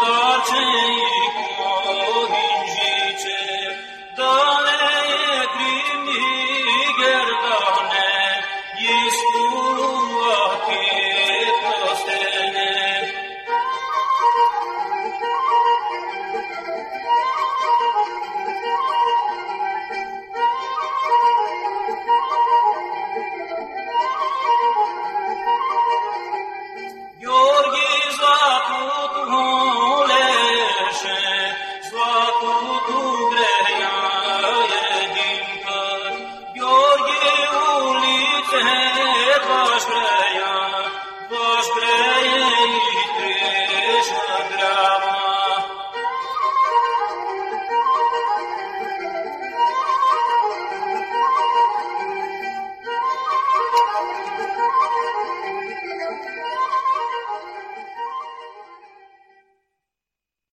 ta है बाबा